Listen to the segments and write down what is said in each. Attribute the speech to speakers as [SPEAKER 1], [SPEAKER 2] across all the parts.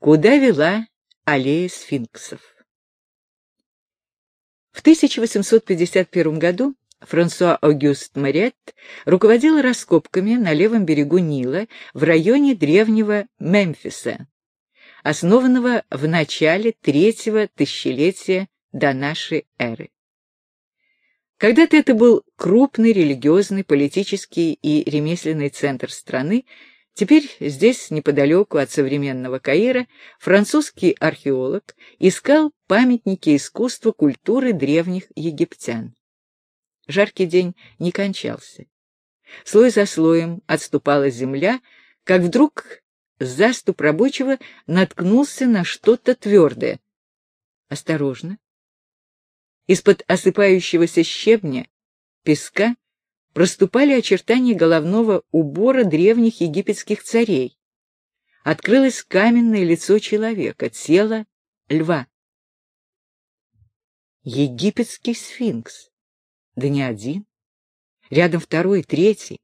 [SPEAKER 1] куда вела аллея сфинксов. В 1851 году Франсуа Аугюст Марет руководил раскопками на левом берегу Нила в районе древнего Мемфиса, основанного в начале третьего тысячелетия до нашей эры. Когда-то это был крупный религиозный, политический и ремесленный центр страны, теперь здесь, неподалеку от современного Каира, французский археолог искал памятники искусства культуры древних египтян. Жаркий день не кончался. Слой за слоем отступала земля, как вдруг заступ рабочего наткнулся на что-то твердое. Осторожно. Из-под осыпающегося щебня, песка, проступали очертания головного убора древних египетских царей. Открылось каменное лицо человека, тело льва. Египетский сфинкс. Да не один. Рядом второй, третий.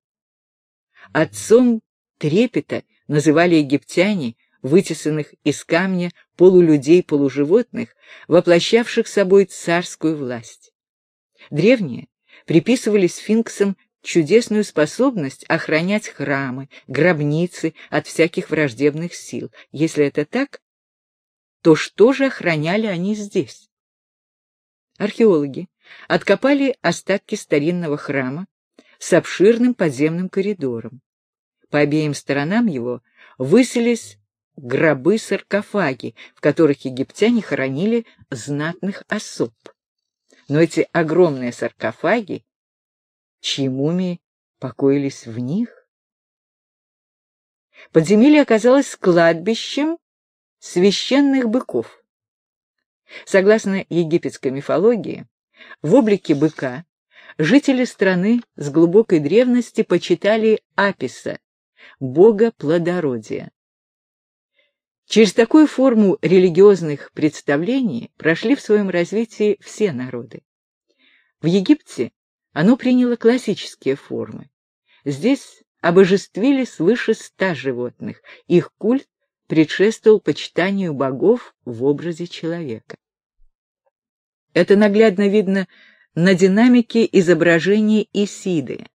[SPEAKER 1] Отцом трепета называли египтяне вытесанных из камня полулюдей-полуживотных, воплощавших собой царскую власть. Древние приписывали сфинксам чудесную способность охранять храмы, гробницы от всяких враждебных сил. Если это так, то что же охраняли они здесь? Археологи откопали остатки старинного храма с обширным подземным коридором. По обеим сторонам его высились гробы-саркофаги, в которых египтяне хоронили знатных особ. Но эти огромные саркофаги, чьи мумии покоились в них? Подземелье оказалось кладбищем священных быков. Согласно египетской мифологии, в облике быка жители страны с глубокой древности почитали Аписа, бога плодородия. Через такую форму религиозных представлений прошли в своем развитии все народы. В Египте оно приняло классические формы. Здесь обожествили свыше ста животных, их культ предшествовал почитанию богов в образе человека. Это наглядно видно на динамике изображения Исиды.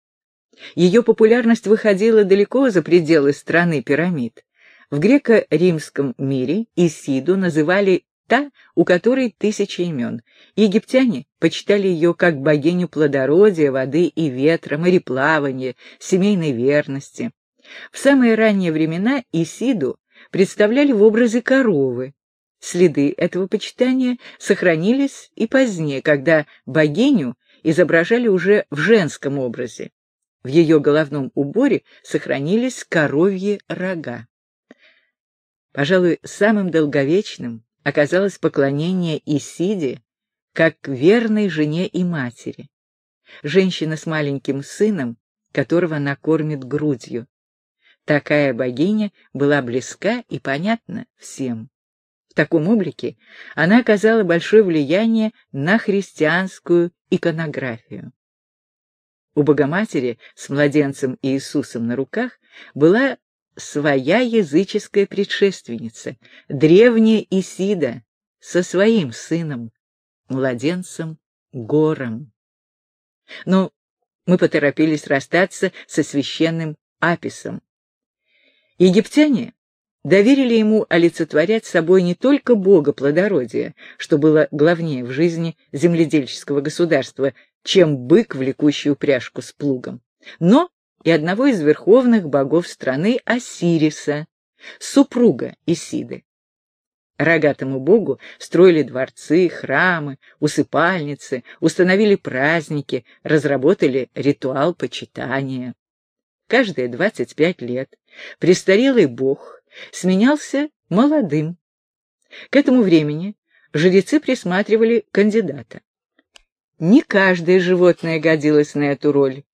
[SPEAKER 1] Ее популярность выходила далеко за пределы страны пирамид. В греко-римском мире Исиду называли та, у которой тысячи имен. Египтяне почитали ее как богиню плодородия, воды и ветра, мореплавания, семейной верности. В самые ранние времена Исиду представляли в образе коровы. Следы этого почитания сохранились и позднее, когда богиню изображали уже в женском образе. В ее головном уборе сохранились коровьи рога. Пожалуй, самым долговечным оказалось поклонение Исиде как верной жене и матери. Женщина с маленьким сыном, которого она кормит грудью. Такая богиня была близка и понятна всем. В таком облике она оказала большое влияние на христианскую иконографию. У Богоматери с младенцем Иисусом на руках была своя языческая предшественница, древняя Исида, со своим сыном, младенцем Гором. Но мы поторопились расстаться со священным Аписом. Египтяне доверили ему олицетворять собой не только бога плодородия, что было главнее в жизни земледельческого государства, чем бык, влекущий упряжку с плугом, но и одного из верховных богов страны Осириса, супруга Исиды. Рогатому богу строили дворцы, храмы, усыпальницы, установили праздники, разработали ритуал почитания. Каждые 25 лет престарелый бог сменялся молодым. К этому времени жрецы присматривали кандидата. Не каждое животное годилось на эту роль.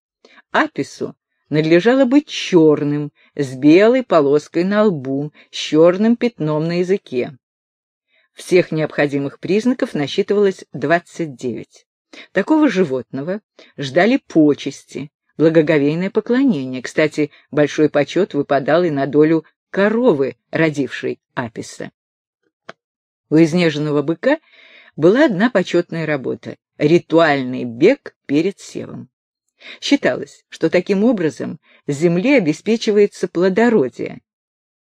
[SPEAKER 1] Апису надлежало быть черным, с белой полоской на лбу, с черным пятном на языке. Всех необходимых признаков насчитывалось 29. Такого животного ждали почести, благоговейное поклонение. Кстати, большой почет выпадал и на долю коровы, родившей Аписа. У изнеженного быка была одна почетная работа — ритуальный бег перед севом. Считалось, что таким образом земле обеспечивается плодородие.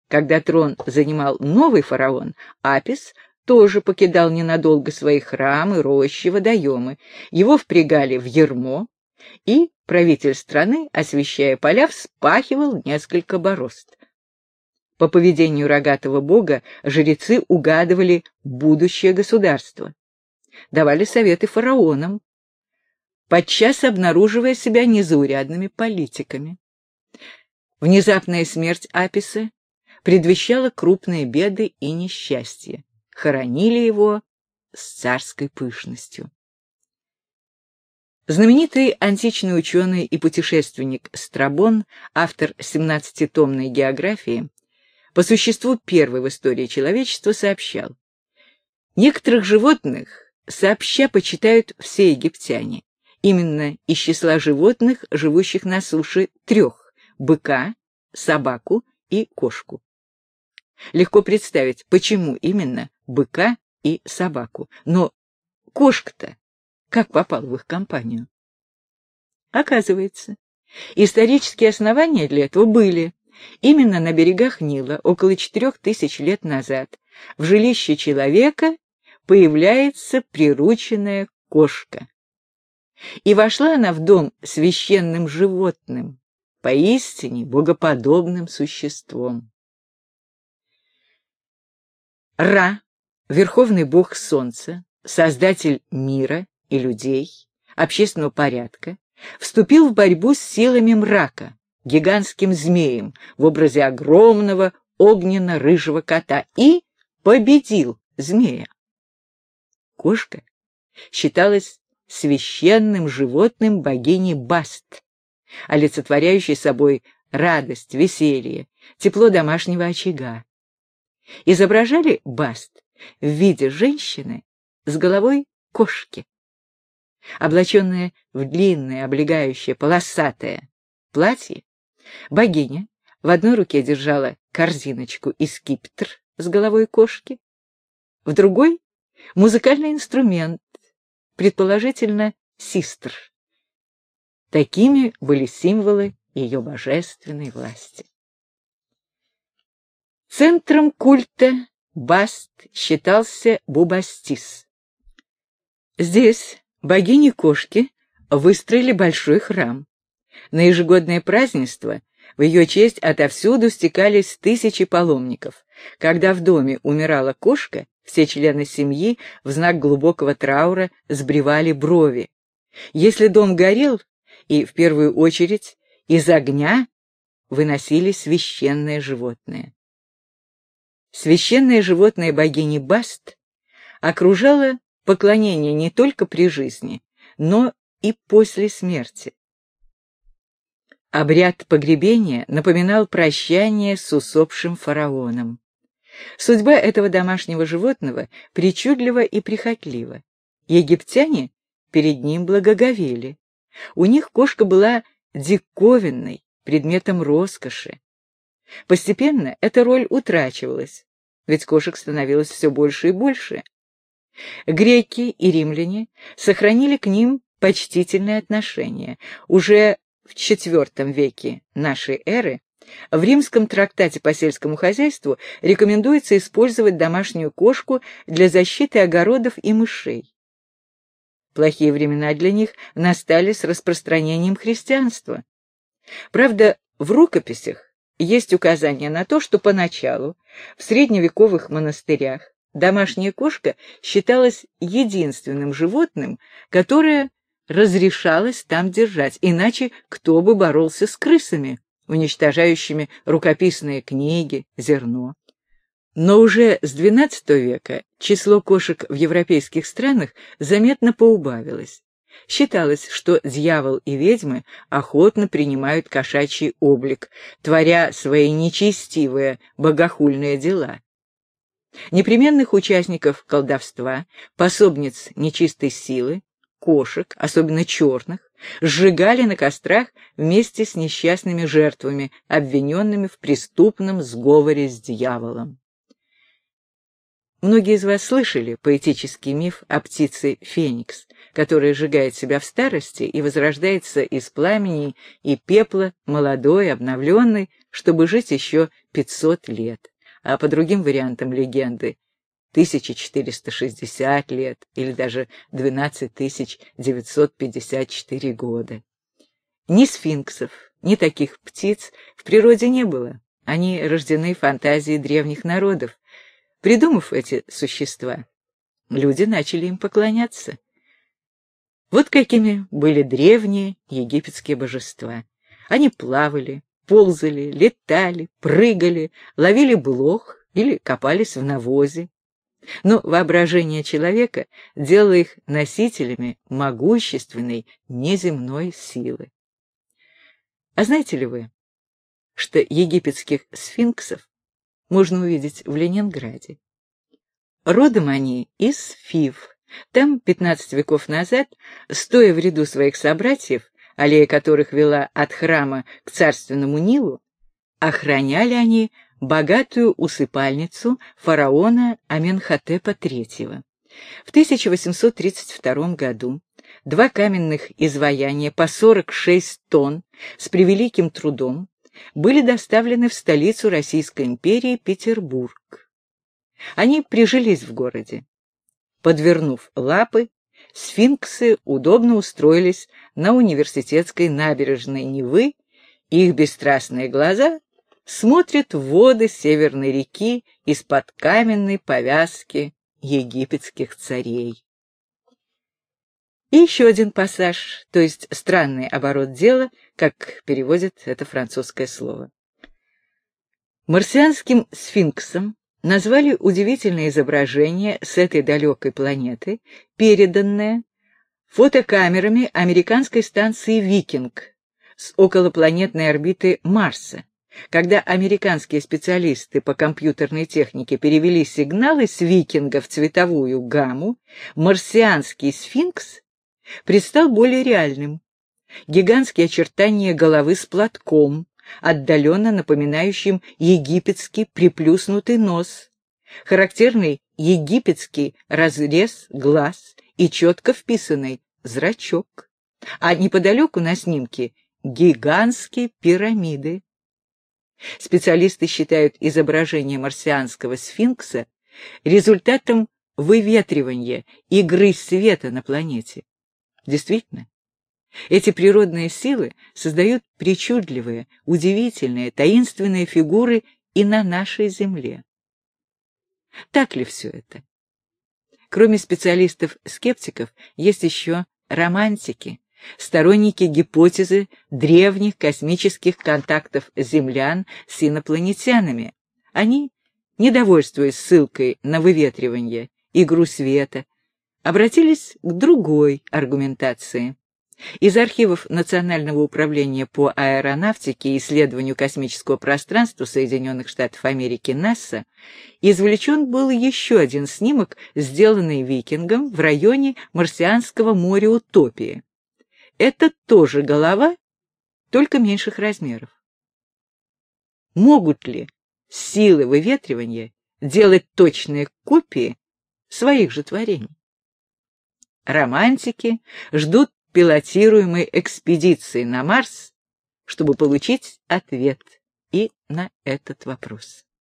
[SPEAKER 1] Когда трон занимал новый фараон, Апис тоже покидал ненадолго свои храмы, рощи, водоемы. Его впрягали в ермо, и правитель страны, освещая поля, вспахивал несколько борозд. По поведению рогатого бога жрецы угадывали будущее государство. Давали советы фараонам, подчас обнаруживая себя незаурядными политиками. Внезапная смерть Аписа предвещала крупные беды и несчастья. Хоронили его с царской пышностью. Знаменитый античный ученый и путешественник Страбон, автор 17-томной географии, по существу первый в истории человечества сообщал, некоторых животных сообща почитают все египтяне, именно из числа животных, живущих на суше, трех – быка, собаку и кошку. Легко представить, почему именно быка и собаку. Но кошка-то как попал в их компанию? Оказывается, исторические основания для этого были. Именно на берегах Нила около четырех тысяч лет назад в жилище человека появляется прирученная кошка. И вошла она в дом священным животным, поистине богоподобным существом. Ра, верховный бог солнца, создатель мира и людей, общественного порядка, вступил в борьбу с силами мрака, гигантским змеем в образе огромного огненно-рыжего кота и победил змея. Кошка считалась священным животным богини Баст, олицетворяющей собой радость, веселье, тепло домашнего очага. Изображали Баст в виде женщины с головой кошки. Облаченная в длинное, облегающее, полосатое платье, Богиня в одной руке держала корзиночку и скипетр с головой кошки, в другой — музыкальный инструмент, предположительно, систр. Такими были символы ее божественной власти. Центром культа Баст считался Бубастис. Здесь богини-кошки выстроили большой храм. На ежегодное празднество в ее честь отовсюду стекались тысячи паломников. Когда в доме умирала кошка, все члены семьи в знак глубокого траура сбривали брови. Если дом горел, и в первую очередь из огня выносили священное животное. Священное животное богини Баст окружало поклонение не только при жизни, но и после смерти. Обряд погребения напоминал прощание с усопшим фараоном. Судьба этого домашнего животного причудлива и прихотлива. Египтяне перед ним благоговели. У них кошка была диковинной, предметом роскоши. Постепенно эта роль утрачивалась, ведь кошек становилось все больше и больше. Греки и римляне сохранили к ним почтительное отношение. Уже в IV веке нашей эры в римском трактате по сельскому хозяйству рекомендуется использовать домашнюю кошку для защиты огородов и мышей. Плохие времена для них настали с распространением христианства. Правда, в рукописях есть указание на то, что поначалу в средневековых монастырях домашняя кошка считалась единственным животным, которое разрешалось там держать, иначе кто бы боролся с крысами, уничтожающими рукописные книги, зерно. Но уже с XII века число кошек в европейских странах заметно поубавилось. Считалось, что дьявол и ведьмы охотно принимают кошачий облик, творя свои нечестивые, богохульные дела. Непременных участников колдовства, пособниц нечистой силы, кошек, особенно черных, сжигали на кострах вместе с несчастными жертвами, обвиненными в преступном сговоре с дьяволом. Многие из вас слышали поэтический миф о птице Феникс, которая сжигает себя в старости и возрождается из пламени и пепла, молодой, обновленной, чтобы жить еще 500 лет. А по другим вариантам легенды 1460 лет или даже 12954 года. Ни сфинксов, ни таких птиц в природе не было. Они рождены фантазией древних народов. Придумав эти существа, люди начали им поклоняться. Вот какими были древние египетские божества. Они плавали, ползали, летали, прыгали, ловили блох или копались в навозе. Но воображение человека делало их носителями могущественной неземной силы. А знаете ли вы, что египетских сфинксов можно увидеть в Ленинграде? Родом они из Фив. Там, 15 веков назад, стоя в ряду своих собратьев, аллея которых вела от храма к царственному Нилу, охраняли они богатую усыпальницу фараона Аменхотепа III. В 1832 году два каменных изваяния по 46 тонн с превеликим трудом были доставлены в столицу Российской империи Петербург. Они прижились в городе. Подвернув лапы, сфинксы удобно устроились на университетской набережной Невы, их бесстрастные глаза смотрят в воды Северной реки из-под каменной повязки египетских царей. И еще один пассаж, то есть странный оборот дела, как переводит это французское слово. Марсианским сфинксом назвали удивительное изображение с этой далекой планеты, переданное фотокамерами американской станции «Викинг» с околопланетной орбиты Марса, когда американские специалисты по компьютерной технике перевели сигналы с «Викинга» в цветовую гамму, марсианский сфинкс предстал более реальным. Гигантские очертания головы с платком, отдаленно напоминающим египетский приплюснутый нос, характерный египетский разрез глаз и четко вписанный зрачок. А неподалеку на снимке гигантские пирамиды. Специалисты считают изображение марсианского сфинкса результатом выветривания игры света на планете. Действительно, эти природные силы создают причудливые, удивительные, таинственные фигуры и на нашей Земле. Так ли все это? Кроме специалистов-скептиков, есть еще романтики, сторонники гипотезы древних космических контактов землян с инопланетянами. Они, недовольствуясь ссылкой на выветривание, игру света, обратились к другой аргументации. Из архивов Национального управления по аэронавтике и исследованию космического пространства Соединенных Штатов Америки НАСА извлечен был еще один снимок, сделанный викингом в районе Марсианского моря Утопии. Это тоже голова, только меньших размеров. Могут ли силы выветривания делать точные копии своих же творений? Романтики ждут пилотируемой экспедиции на Марс, чтобы получить ответ и на этот вопрос.